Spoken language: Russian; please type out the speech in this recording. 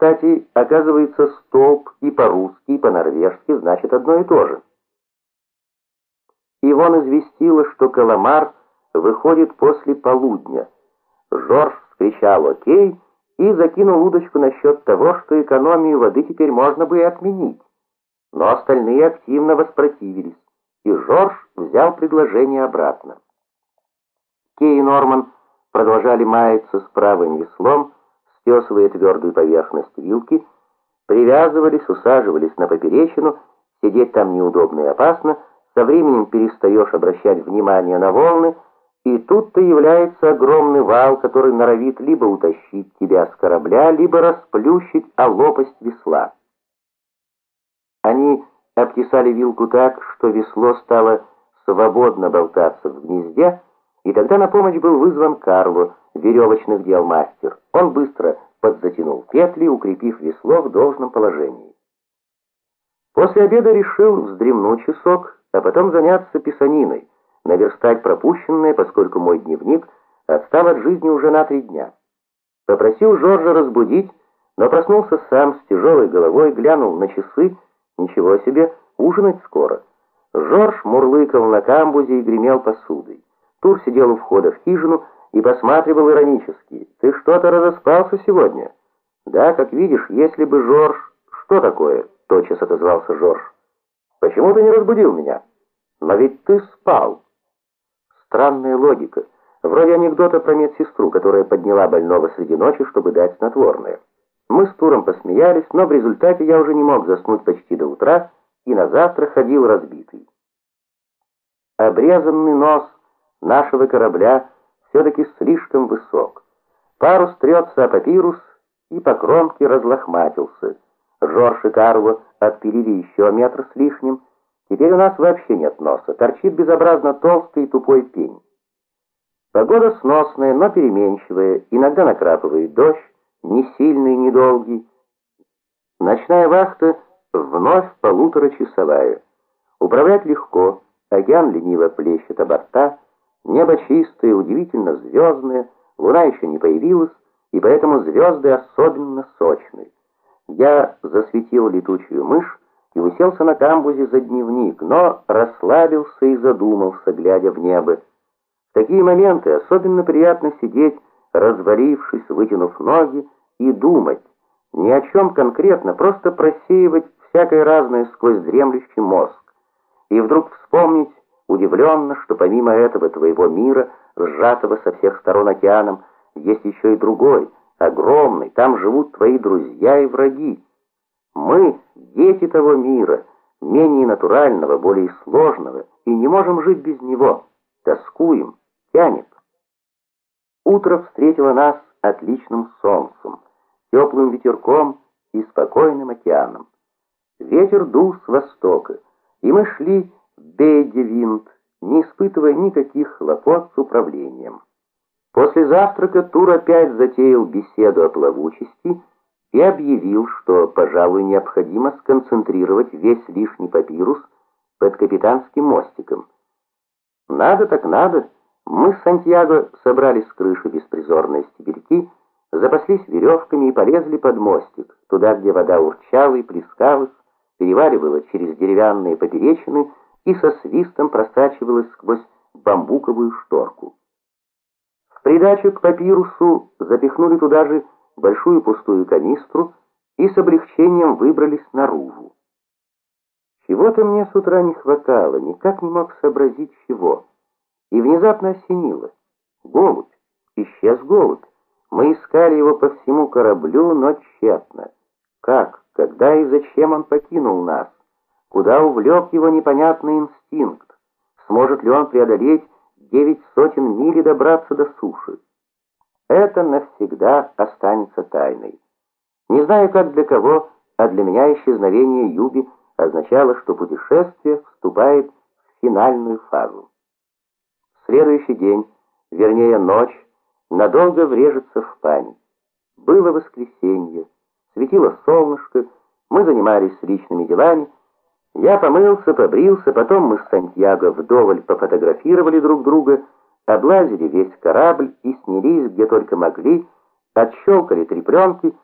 Кстати, оказывается, столб и по-русски, и по-норвежски значит одно и то же. Ивон известила, что Каламар выходит после полудня. Жорж вскричал «Окей!» и закинул удочку насчет того, что экономию воды теперь можно бы и отменить. Но остальные активно воспротивились, и Жорж взял предложение обратно. Кей и Норман продолжали маяться с правым веслом, стесывая твердую поверхность вилки, привязывались, усаживались на поперечину, сидеть там неудобно и опасно, со временем перестаешь обращать внимание на волны, и тут-то является огромный вал, который норовит либо утащить тебя с корабля, либо расплющить о лопасть весла. Они обтесали вилку так, что весло стало свободно болтаться в гнезде, и тогда на помощь был вызван Карло, веревочных дел мастер. Он быстро подзатянул петли, укрепив весло в должном положении. После обеда решил вздремнуть часок, а потом заняться писаниной, наверстать пропущенное, поскольку мой дневник отстал от жизни уже на три дня. Попросил Жоржа разбудить, но проснулся сам с тяжелой головой, глянул на часы, ничего себе, ужинать скоро. Жорж мурлыкал на камбузе и гремел посудой. Тур сидел у входа в хижину и посматривал иронически. «Ты что-то разоспался сегодня?» «Да, как видишь, если бы Жорж...» «Что такое?» — тотчас отозвался Жорж. «Почему ты не разбудил меня?» «Но ведь ты спал». Странная логика. Вроде анекдота про медсестру, которая подняла больного среди ночи, чтобы дать снотворное. Мы с Туром посмеялись, но в результате я уже не мог заснуть почти до утра и на завтра ходил разбитый. Обрезанный нос нашего корабля все-таки слишком высок. Парус трется о папирус и по кромке разлохматился. Жорж и Карло отпилили еще метр с лишним. Теперь у нас вообще нет носа, торчит безобразно толстый и тупой пень. Погода сносная, но переменчивая, иногда накрапывает дождь, не сильный, не долгий. Ночная вахта вновь полуторачасовая. Управлять легко, океан лениво плещет о борта, Небо чистое, удивительно звездное, луна еще не появилась, и поэтому звезды особенно сочные. Я засветил летучую мышь и уселся на камбузе за дневник, но расслабился и задумался, глядя в небо. В такие моменты особенно приятно сидеть, развалившись, вытянув ноги, и думать. Ни о чем конкретно, просто просеивать всякое разное сквозь дремлющий мозг. И вдруг вспомнить Удивленно, что помимо этого твоего мира, сжатого со всех сторон океаном, есть еще и другой, огромный, там живут твои друзья и враги. Мы — дети того мира, менее натурального, более сложного, и не можем жить без него. Тоскуем, тянет. Утро встретило нас отличным солнцем, теплым ветерком и спокойным океаном. Ветер дул с востока, и мы шли Бейде винт, не испытывая никаких хлопот с управлением. После завтрака Тур опять затеял беседу о плавучести и объявил, что, пожалуй, необходимо сконцентрировать весь лишний папирус под капитанским мостиком. Надо так надо. Мы с Сантьяго собрали с крыши беспризорные стебельки, запаслись веревками и полезли под мостик, туда, где вода урчала и плескалась, переваливала через деревянные поперечины и со свистом просачивалась сквозь бамбуковую шторку. В придачу к папирусу запихнули туда же большую пустую канистру и с облегчением выбрались наружу. Чего-то мне с утра не хватало, никак не мог сообразить чего. И внезапно осенило. Голубь. Исчез голубь. Мы искали его по всему кораблю, но тщетно. Как, когда и зачем он покинул нас? Куда увлек его непонятный инстинкт? Сможет ли он преодолеть девять сотен миль и добраться до суши? Это навсегда останется тайной. Не знаю, как для кого, а для меня исчезновение Юби означало, что путешествие вступает в финальную фазу. Следующий день, вернее ночь, надолго врежется в память. Было воскресенье, светило солнышко, мы занимались личными делами, я помылся, побрился, потом мы с Сантьяго вдоволь пофотографировали друг друга, облазили весь корабль и снялись где только могли, отщелкали три пленки